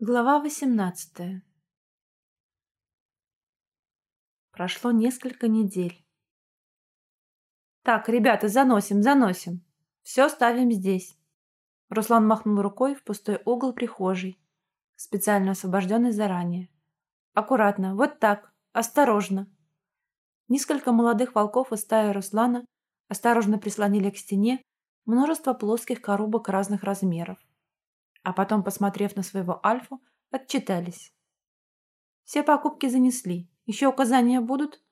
Глава восемнадцатая Прошло несколько недель. «Так, ребята, заносим, заносим. Все ставим здесь». Руслан махнул рукой в пустой угол прихожей, специально освобожденный заранее. «Аккуратно, вот так, осторожно». Несколько молодых волков из стаи Руслана осторожно прислонили к стене множество плоских коробок разных размеров а потом, посмотрев на своего Альфу, отчитались. Все покупки занесли. Еще указания будут?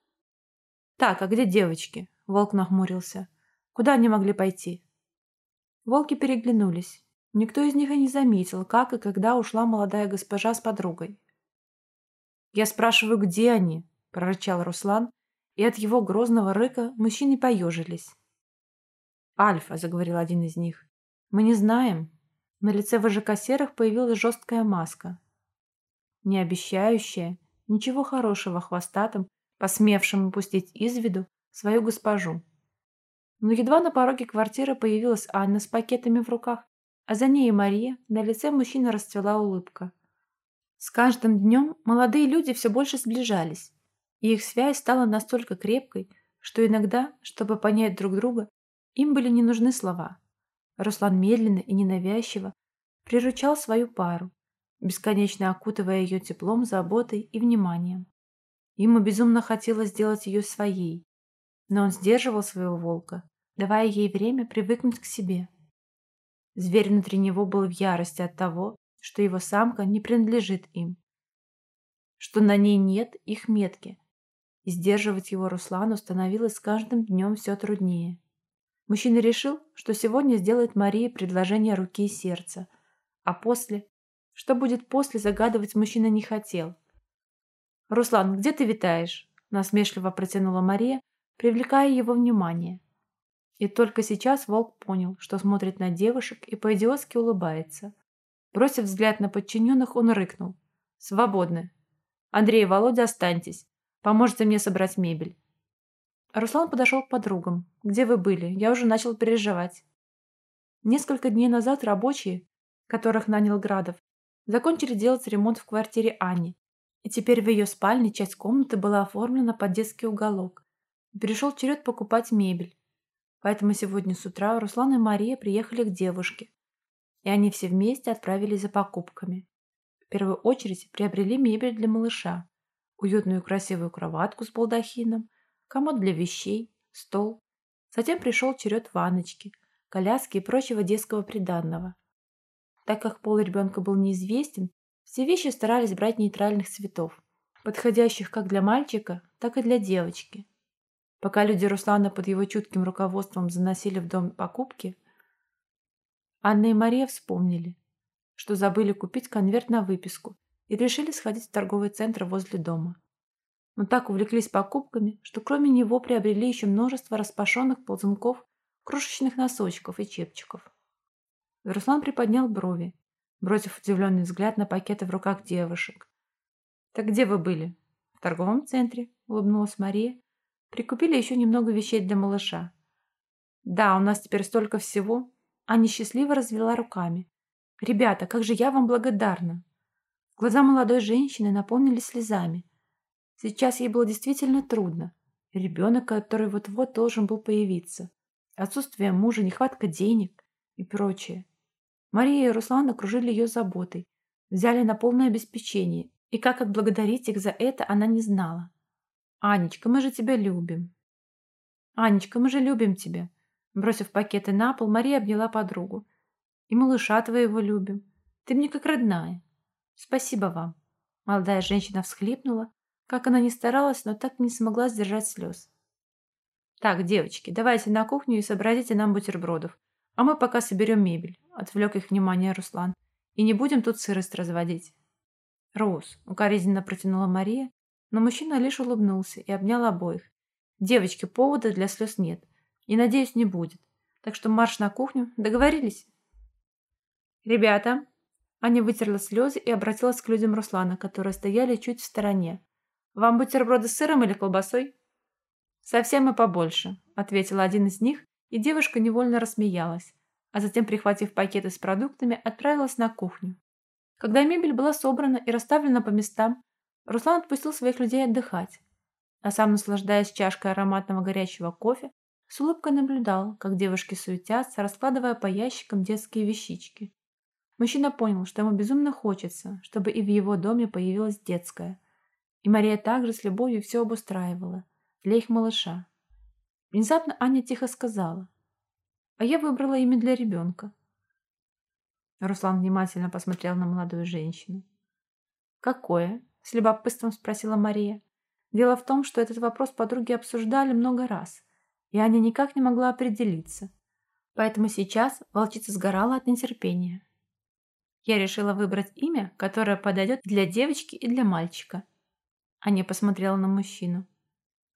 Так, а где девочки? Волк нахмурился. Куда они могли пойти? Волки переглянулись. Никто из них и не заметил, как и когда ушла молодая госпожа с подругой. «Я спрашиваю, где они?» – прорычал Руслан, и от его грозного рыка мужчины поежились. «Альфа», – заговорил один из них, – «мы не знаем, на лице ВЖК Серых появилась жесткая маска. Не обещающая ничего хорошего хвостатым, посмевшим упустить из виду свою госпожу. Но едва на пороге квартиры появилась Анна с пакетами в руках, а за ней и Мария, на лице мужчины расцвела улыбка. С каждым днем молодые люди все больше сближались, и их связь стала настолько крепкой, что иногда, чтобы понять друг друга, им были не нужны слова. Руслан медленно и ненавязчиво приручал свою пару, бесконечно окутывая ее теплом, заботой и вниманием. Ему безумно хотелось сделать ее своей, но он сдерживал своего волка, давая ей время привыкнуть к себе. Зверь внутри него был в ярости от того, что его самка не принадлежит им, что на ней нет их метки, и сдерживать его Руслану становилось с каждым днем все труднее. Мужчина решил, что сегодня сделает Марии предложение руки и сердца, а после... Что будет после, загадывать мужчина не хотел. «Руслан, где ты витаешь?» насмешливо протянула Мария, привлекая его внимание. И только сейчас волк понял, что смотрит на девушек и по-идиотски улыбается. Бросив взгляд на подчиненных, он рыкнул. «Свободны. Андрей и Володя, останьтесь. Поможете мне собрать мебель». Руслан подошел к подругам. «Где вы были? Я уже начал переживать». Несколько дней назад рабочие, которых нанял Градов, закончили делать ремонт в квартире Ани. И теперь в ее спальне часть комнаты была оформлена под детский уголок. Пришел черед покупать мебель. Поэтому сегодня с утра Руслан и Мария приехали к девушке. И они все вместе отправились за покупками. В первую очередь приобрели мебель для малыша. Уютную красивую кроватку с балдахином, комод для вещей, стол. Затем пришел черед ванночки, коляски и прочего детского приданного. Так как пол ребенка был неизвестен, все вещи старались брать нейтральных цветов, подходящих как для мальчика, так и для девочки. Пока люди Руслана под его чутким руководством заносили в дом покупки, Анна и Мария вспомнили, что забыли купить конверт на выписку и решили сходить в торговый центр возле дома но так увлеклись покупками, что кроме него приобрели еще множество распашенных ползунков, крошечных носочков и чепчиков. Руслан приподнял брови, бросив удивленный взгляд на пакеты в руках девушек. «Так где вы были?» «В торговом центре», — улыбнулась Мария. «Прикупили еще немного вещей для малыша». «Да, у нас теперь столько всего». Аня счастливо развела руками. «Ребята, как же я вам благодарна!» Глаза молодой женщины наполнились слезами. Сейчас ей было действительно трудно. Ребенок, который вот-вот должен был появиться. Отсутствие мужа, нехватка денег и прочее. Мария и Руслан окружили ее заботой, взяли на полное обеспечение, и как отблагодарить их за это она не знала. «Анечка, мы же тебя любим». «Анечка, мы же любим тебя». Бросив пакеты на пол, Мария обняла подругу. «И малыша твоего любим. Ты мне как родная. Спасибо вам». Молодая женщина всхлипнула, как она ни старалась, но так не смогла сдержать слез. «Так, девочки, давайте на кухню и сообразите нам бутербродов, а мы пока соберем мебель», — отвлек их внимание Руслан. «И не будем тут сырость разводить». «Рус», — укоризненно протянула Мария, но мужчина лишь улыбнулся и обнял обоих. «Девочки, повода для слез нет. И, надеюсь, не будет. Так что марш на кухню. Договорились?» «Ребята!» Аня вытерла слезы и обратилась к людям Руслана, которые стояли чуть в стороне. Вам бутерброды с сыром или колбасой?» «Совсем и побольше», — ответил один из них, и девушка невольно рассмеялась, а затем, прихватив пакеты с продуктами, отправилась на кухню. Когда мебель была собрана и расставлена по местам, Руслан отпустил своих людей отдыхать, а сам, наслаждаясь чашкой ароматного горячего кофе, с улыбкой наблюдал, как девушки суетятся, раскладывая по ящикам детские вещички. Мужчина понял, что ему безумно хочется, чтобы и в его доме появилась детская. И Мария также с любовью все обустраивала для их малыша. Внезапно Аня тихо сказала, «А я выбрала имя для ребенка». Руслан внимательно посмотрел на молодую женщину. «Какое?» – с любопытством спросила Мария. Дело в том, что этот вопрос подруги обсуждали много раз, и Аня никак не могла определиться. Поэтому сейчас волчица сгорала от нетерпения. Я решила выбрать имя, которое подойдет для девочки и для мальчика. Аня посмотрела на мужчину.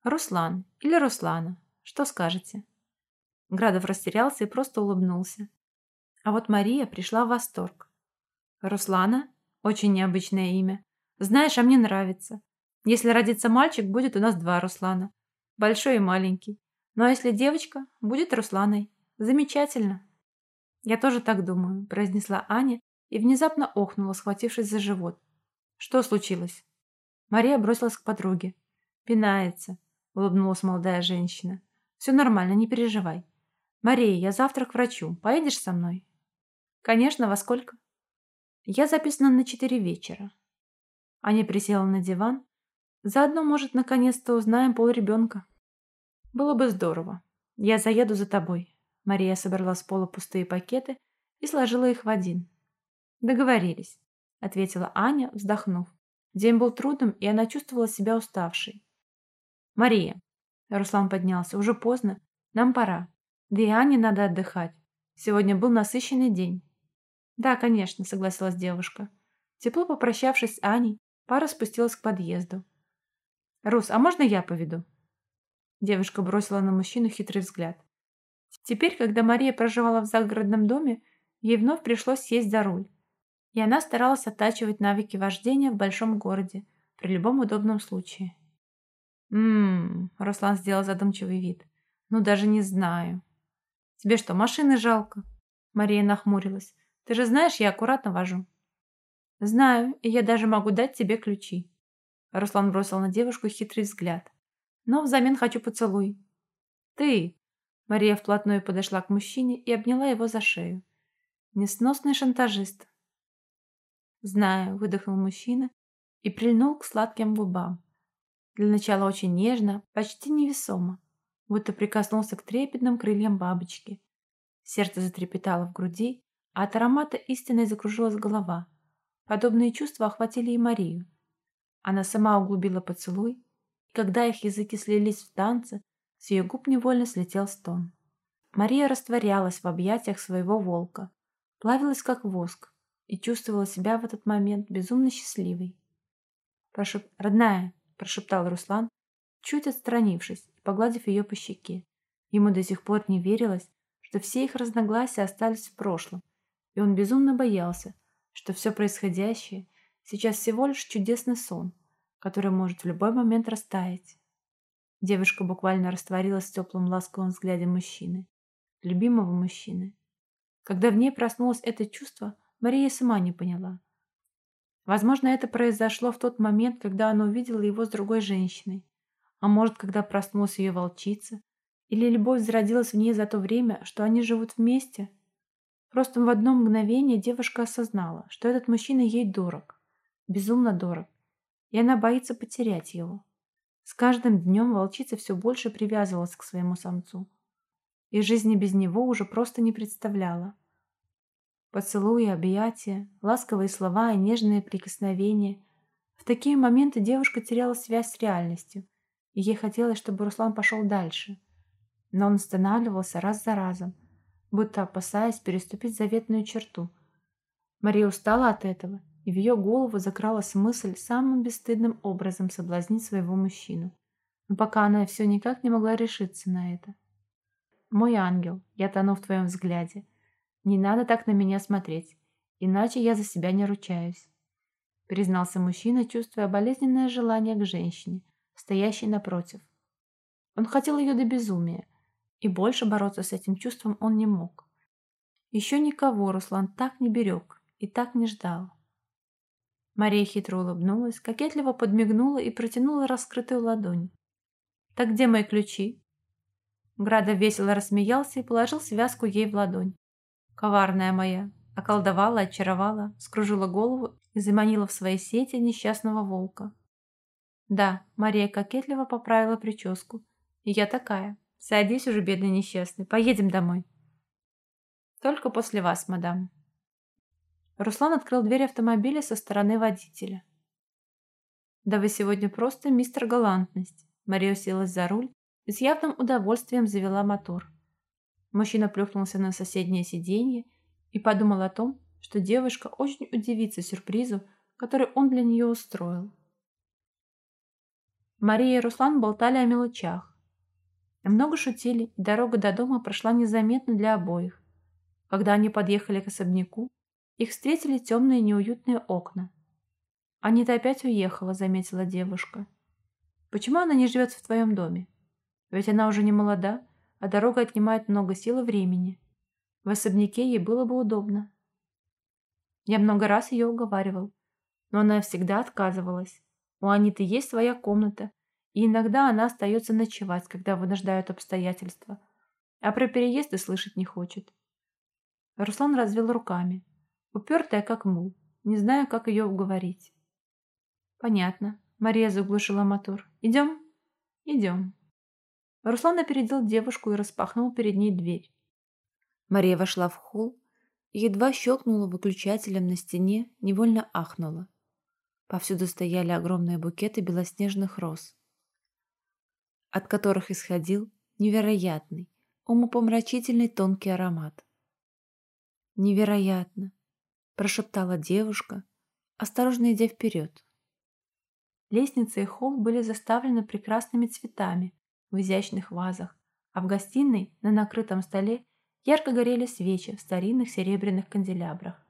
«Руслан или Руслана, что скажете?» Градов растерялся и просто улыбнулся. А вот Мария пришла в восторг. Руслана? Очень необычное имя. Знаешь, а мне нравится. Если родится мальчик, будет у нас два Руслана. Большой и маленький. Ну а если девочка, будет Русланой. Замечательно. Я тоже так думаю, произнесла Аня и внезапно охнула, схватившись за живот. Что случилось? Мария бросилась к подруге. Пинается, улыбнулась молодая женщина. Все нормально, не переживай. Мария, я завтра к врачу. Поедешь со мной? Конечно, во сколько? Я записана на четыре вечера. Аня присела на диван. Заодно, может, наконец-то узнаем пол ребенка. Было бы здорово. Я заеду за тобой. Мария собрала с пола пустые пакеты и сложила их в один. Договорились, ответила Аня, вздохнув. День был трудным, и она чувствовала себя уставшей. Мария. Руслан поднялся. Уже поздно. Нам пора. Да и Ане надо отдыхать. Сегодня был насыщенный день. «Да, конечно», — согласилась девушка. Тепло попрощавшись с Аней, пара спустилась к подъезду. «Рус, а можно я поведу?» Девушка бросила на мужчину хитрый взгляд. Теперь, когда Мария проживала в загородном доме, ей вновь пришлось сесть за руль. И она старалась оттачивать навыки вождения в большом городе при любом удобном случае. «М-м-м», Руслан сделал задумчивый вид. «Ну, даже не знаю». «Тебе что, машины жалко?» Мария нахмурилась. Ты же знаешь, я аккуратно вожу. Знаю, и я даже могу дать тебе ключи. Руслан бросил на девушку хитрый взгляд. Но взамен хочу поцелуй. Ты! Мария вплотную подошла к мужчине и обняла его за шею. Несносный шантажист. Знаю, выдохнул мужчина и прильнул к сладким губам. Для начала очень нежно, почти невесомо, будто прикоснулся к трепетным крыльям бабочки. Сердце затрепетало в груди, а от аромата истинной закружилась голова. Подобные чувства охватили и Марию. Она сама углубила поцелуй, и когда их языки слились в танце, с ее губ невольно слетел стон. Мария растворялась в объятиях своего волка, плавилась как воск и чувствовала себя в этот момент безумно счастливой. «Прошеп... «Родная», – прошептал Руслан, чуть отстранившись и погладив ее по щеке. Ему до сих пор не верилось, что все их разногласия остались в прошлом, и он безумно боялся, что все происходящее сейчас всего лишь чудесный сон, который может в любой момент растаять. Девушка буквально растворилась в теплом ласковом взгляде мужчины, любимого мужчины. Когда в ней проснулось это чувство, Мария сама не поняла. Возможно, это произошло в тот момент, когда она увидела его с другой женщиной, а может, когда проснулась ее волчица, или любовь зародилась в ней за то время, что они живут вместе – Просто в одно мгновение девушка осознала, что этот мужчина ей дорог, безумно дорог, и она боится потерять его. С каждым днем волчица все больше привязывалась к своему самцу, и жизни без него уже просто не представляла. Поцелуи, объятия, ласковые слова и нежные прикосновения. В такие моменты девушка теряла связь с реальностью, и ей хотелось, чтобы Руслан пошел дальше. Но он останавливался раз за разом – будто опасаясь переступить заветную черту. Мария устала от этого, и в ее голову закралась мысль самым бесстыдным образом соблазнить своего мужчину. Но пока она все никак не могла решиться на это. «Мой ангел, я тону в твоем взгляде. Не надо так на меня смотреть, иначе я за себя не ручаюсь», признался мужчина, чувствуя болезненное желание к женщине, стоящей напротив. Он хотел ее до безумия, и больше бороться с этим чувством он не мог. Еще никого Руслан так не берег и так не ждал. Мария хитро улыбнулась, кокетливо подмигнула и протянула раскрытую ладонь. «Так где мои ключи?» Града весело рассмеялся и положил связку ей в ладонь. «Коварная моя!» Околдовала, очаровала, скружила голову и заманила в свои сети несчастного волка. Да, Мария кокетливо поправила прическу. И я такая. Садись уже, бедный несчастный, поедем домой. Только после вас, мадам. Руслан открыл дверь автомобиля со стороны водителя. Да вы сегодня просто мистер галантность. Мария уселась за руль и с явным удовольствием завела мотор. Мужчина плюхнулся на соседнее сиденье и подумал о том, что девушка очень удивится сюрпризу, который он для нее устроил. Мария и Руслан болтали о мелочах. Много шутили, и дорога до дома прошла незаметно для обоих. Когда они подъехали к особняку, их встретили темные неуютные окна. «Анита опять уехала», — заметила девушка. «Почему она не живет в твоем доме? Ведь она уже не молода, а дорога отнимает много сил и времени. В особняке ей было бы удобно. Я много раз ее уговаривал, но она всегда отказывалась. У Аниты есть своя комната, и иногда она остается ночевать, когда вынуждают обстоятельства, а про переезды слышать не хочет. Руслан развел руками, упертая как мул, не знаю, как ее уговорить. Понятно. Мария заглушила мотор. Идем? Идем. Руслан опередил девушку и распахнул перед ней дверь. Мария вошла в холл едва щелкнула выключателем на стене, невольно ахнула. Повсюду стояли огромные букеты белоснежных роз, от которых исходил невероятный, умопомрачительный тонкий аромат. «Невероятно!» – прошептала девушка, осторожно идя вперед. Лестница и холл были заставлены прекрасными цветами в изящных вазах, а в гостиной на накрытом столе Ярко горели свечи в старинных серебряных канделябрах.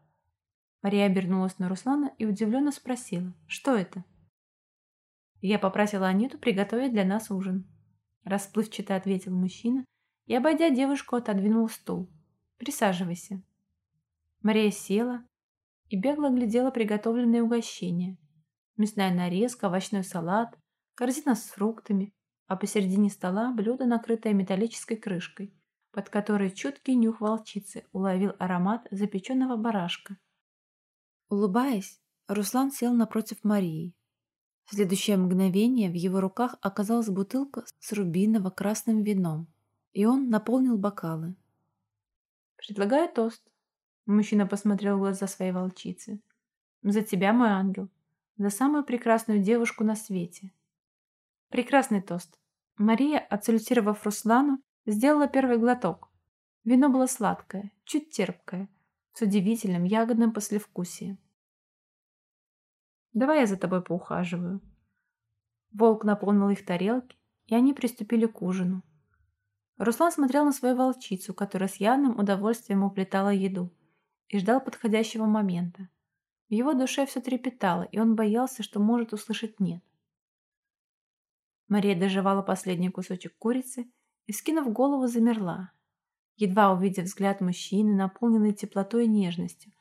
Мария обернулась на Руслана и удивленно спросила, что это? Я попросила Аниту приготовить для нас ужин. Расплывчато ответил мужчина и, обойдя девушку, отодвинул стул. Присаживайся. Мария села и бегло глядела приготовленные угощения. Мясная нарезка, овощной салат, корзина с фруктами, а посередине стола блюдо, накрытое металлической крышкой под которой чуткий нюх волчицы уловил аромат запеченного барашка. Улыбаясь, Руслан сел напротив Марии. В следующее мгновение в его руках оказалась бутылка с рубиново-красным вином, и он наполнил бокалы. «Предлагаю тост». Мужчина посмотрел в глаза своей волчицы. «За тебя, мой ангел. За самую прекрасную девушку на свете». «Прекрасный тост». Мария, отсалютировав Руслану, Сделала первый глоток. Вино было сладкое, чуть терпкое, с удивительным ягодным послевкусием. «Давай я за тобой поухаживаю». Волк наполнил их тарелки, и они приступили к ужину. Руслан смотрел на свою волчицу, которая с явным удовольствием уплетала еду, и ждал подходящего момента. В его душе все трепетало, и он боялся, что может услышать «нет». Мария доживала последний кусочек курицы и, скинув голову, замерла, едва увидев взгляд мужчины, наполненный теплотой и нежностью,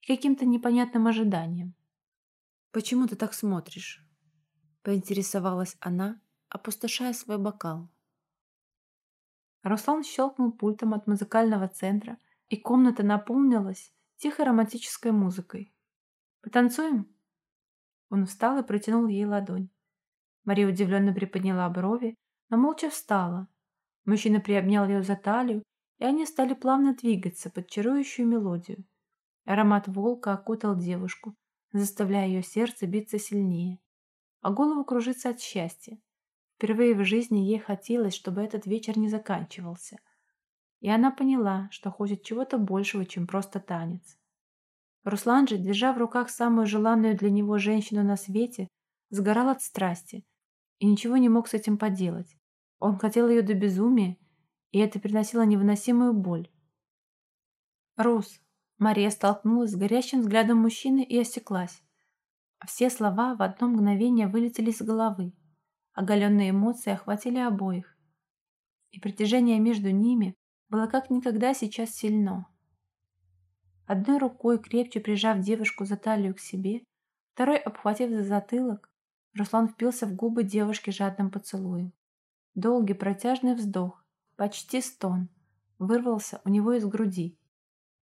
и каким-то непонятным ожиданием. «Почему ты так смотришь?» — поинтересовалась она, опустошая свой бокал. Руслан щелкнул пультом от музыкального центра, и комната наполнилась тихой романтической музыкой. «Потанцуем?» Он встал и протянул ей ладонь. Мария удивленно приподняла брови, но молча встала, Мужчина приобнял ее за талию, и они стали плавно двигаться под чарующую мелодию. Аромат волка окутал девушку, заставляя ее сердце биться сильнее, а голову кружиться от счастья. Впервые в жизни ей хотелось, чтобы этот вечер не заканчивался. И она поняла, что хочет чего-то большего, чем просто танец. Руслан же, держа в руках самую желанную для него женщину на свете, сгорал от страсти и ничего не мог с этим поделать. Он хотел ее до безумия, и это приносило невыносимую боль. «Рус!» Мария столкнулась с горящим взглядом мужчины и осеклась. Все слова в одно мгновение вылетели из головы. Оголенные эмоции охватили обоих. И притяжение между ними было как никогда сейчас сильно. Одной рукой, крепче прижав девушку за талию к себе, Второй, обхватив за затылок, Руслан впился в губы девушки жадным поцелуем. Долгий протяжный вздох, почти стон, вырвался у него из груди.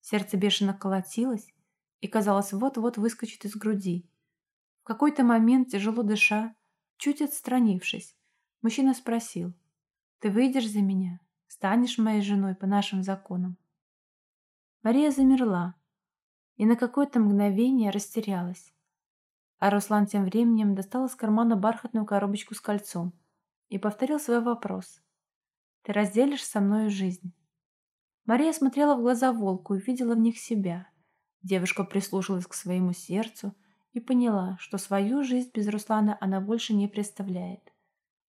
Сердце бешено колотилось и, казалось, вот-вот выскочит из груди. В какой-то момент, тяжело дыша, чуть отстранившись, мужчина спросил, «Ты выйдешь за меня? Станешь моей женой по нашим законам?» Мария замерла и на какое-то мгновение растерялась. А Руслан тем временем достал из кармана бархатную коробочку с кольцом и повторил свой вопрос. «Ты разделишь со мною жизнь?» Мария смотрела в глаза волку и видела в них себя. Девушка прислушалась к своему сердцу и поняла, что свою жизнь без Руслана она больше не представляет.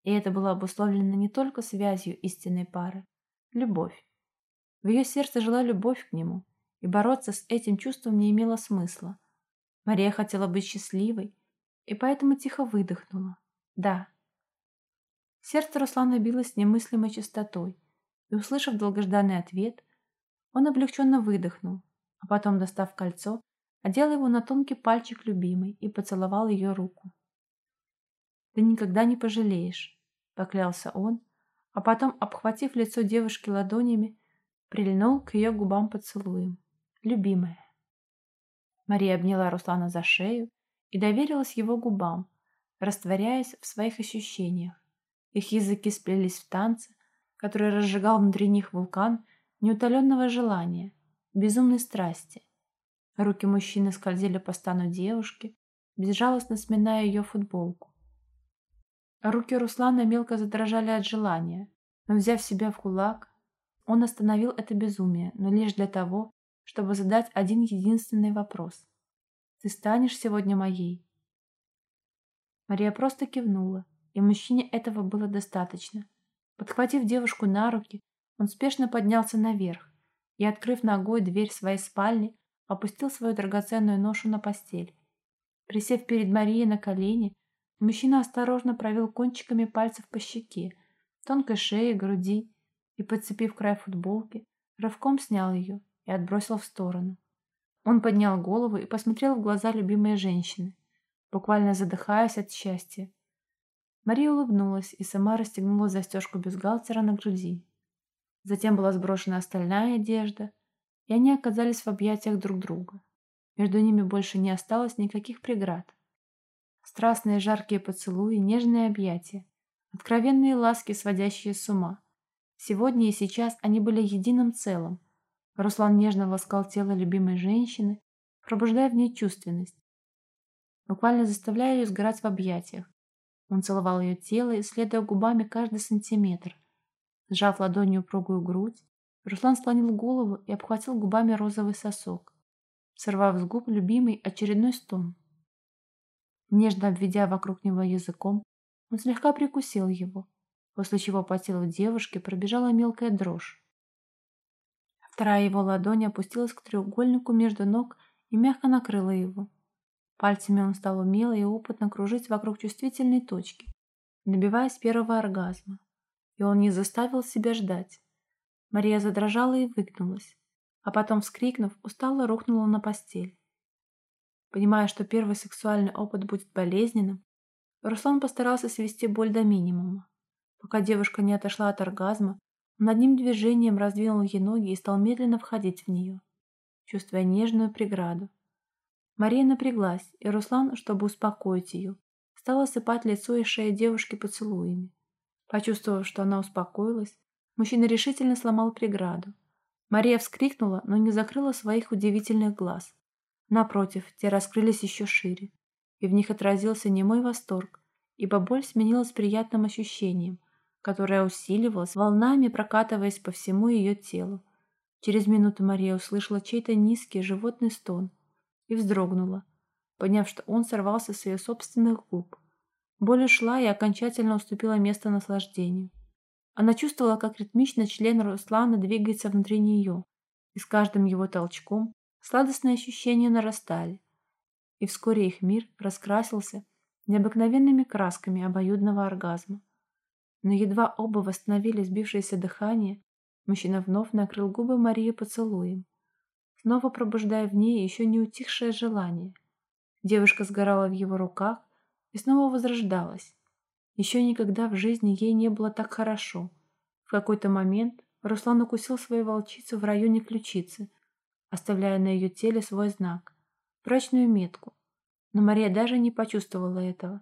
И это было обусловлено не только связью истинной пары, любовь. В ее сердце жила любовь к нему, и бороться с этим чувством не имело смысла. Мария хотела быть счастливой, и поэтому тихо выдохнула. «Да». Сердце Руслана билось немыслимой частотой, и, услышав долгожданный ответ, он облегченно выдохнул, а потом, достав кольцо, одел его на тонкий пальчик любимой и поцеловал ее руку. «Ты никогда не пожалеешь», — поклялся он, а потом, обхватив лицо девушки ладонями, прильнул к ее губам поцелуем. «Любимая». Мария обняла Руслана за шею и доверилась его губам, растворяясь в своих ощущениях. Их языки сплелись в танце, который разжигал внутри них вулкан неутоленного желания, безумной страсти. Руки мужчины скользили по стану девушки, безжалостно сминая ее футболку. Руки Руслана мелко задрожали от желания, но, взяв себя в кулак, он остановил это безумие, но лишь для того, чтобы задать один единственный вопрос. «Ты станешь сегодня моей?» Мария просто кивнула, и мужчине этого было достаточно. Подхватив девушку на руки, он спешно поднялся наверх и, открыв ногой дверь своей спальни, опустил свою драгоценную ношу на постель. Присев перед Марией на колени, мужчина осторожно провел кончиками пальцев по щеке, тонкой шее, груди и, подцепив край футболки, рывком снял ее и отбросил в сторону. Он поднял голову и посмотрел в глаза любимой женщины, буквально задыхаясь от счастья. Мария улыбнулась и сама расстегнула застежку бюстгальтера на груди. Затем была сброшена остальная одежда, и они оказались в объятиях друг друга. Между ними больше не осталось никаких преград. Страстные жаркие поцелуи, нежные объятия, откровенные ласки, сводящие с ума. Сегодня и сейчас они были единым целым, Руслан нежно ласкал тело любимой женщины, пробуждая в ней чувственность, буквально заставляя ее сгорать в объятиях. Он целовал ее тело, исследуя губами каждый сантиметр. Сжав ладонью упругую грудь, Руслан склонил голову и обхватил губами розовый сосок, сорвав с губ любимый очередной стон. Нежно обведя вокруг него языком, он слегка прикусил его, после чего по телу девушки пробежала мелкая дрожь. Вторая его ладонь опустилась к треугольнику между ног и мягко накрыла его. Пальцами он стал умело и опытно кружить вокруг чувствительной точки, добиваясь первого оргазма. И он не заставил себя ждать. Мария задрожала и выгнулась, а потом, вскрикнув, устало рухнула на постель. Понимая, что первый сексуальный опыт будет болезненным, Руслан постарался свести боль до минимума. Пока девушка не отошла от оргазма, он одним движением раздвинул ей ноги и стал медленно входить в нее, чувствуя нежную преграду. Мария напряглась, и Руслан, чтобы успокоить ее, стал осыпать лицо и шею девушки поцелуями. Почувствовав, что она успокоилась, мужчина решительно сломал преграду. Мария вскрикнула, но не закрыла своих удивительных глаз. Напротив, те раскрылись еще шире, и в них отразился немой восторг, ибо боль сменилась приятным ощущением, которая усиливалась, волнами прокатываясь по всему ее телу. Через минуту Мария услышала чей-то низкий животный стон и вздрогнула, поняв, что он сорвался с ее собственных губ. Боль ушла и окончательно уступила место наслаждению. Она чувствовала, как ритмично член Руслана двигается внутри нее, и с каждым его толчком сладостные ощущения нарастали, и вскоре их мир раскрасился необыкновенными красками обоюдного оргазма. Но едва оба восстановили сбившееся дыхание, мужчина вновь накрыл губы Марии поцелуем, снова пробуждая в ней еще не утихшее желание. Девушка сгорала в его руках и снова возрождалась. Еще никогда в жизни ей не было так хорошо. В какой-то момент Руслан укусил свою волчицу в районе ключицы, оставляя на ее теле свой знак – прочную метку. Но Мария даже не почувствовала этого,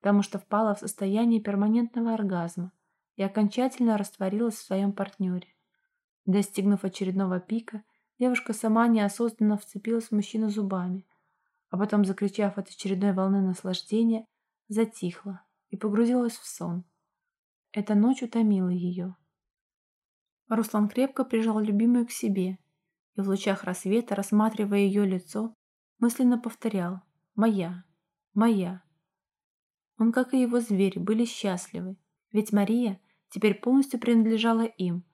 потому что впала в состояние перманентного оргазма и окончательно растворилась в своем партнере. Достигнув очередного пика, девушка сама неосознанно вцепилась в мужчину зубами, а потом, закричав от очередной волны наслаждения, затихла и погрузилась в сон. Эта ночь утомила ее. Руслан крепко прижал любимую к себе и в лучах рассвета, рассматривая ее лицо, мысленно повторял «Моя, моя». Он, как и его звери, были счастливы, ведь Мария теперь полностью принадлежала им.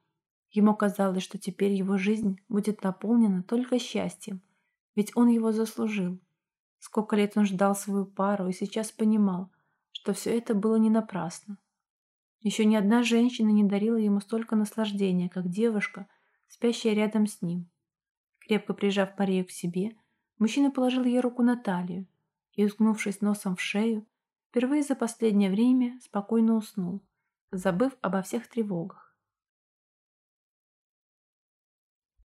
Ему казалось, что теперь его жизнь будет наполнена только счастьем, ведь он его заслужил. Сколько лет он ждал свою пару и сейчас понимал, что все это было не напрасно. Еще ни одна женщина не дарила ему столько наслаждения, как девушка, спящая рядом с ним. Крепко прижав Марию к себе, мужчина положил ей руку на талию и, уткнувшись носом в шею, впервые за последнее время спокойно уснул, забыв обо всех тревогах.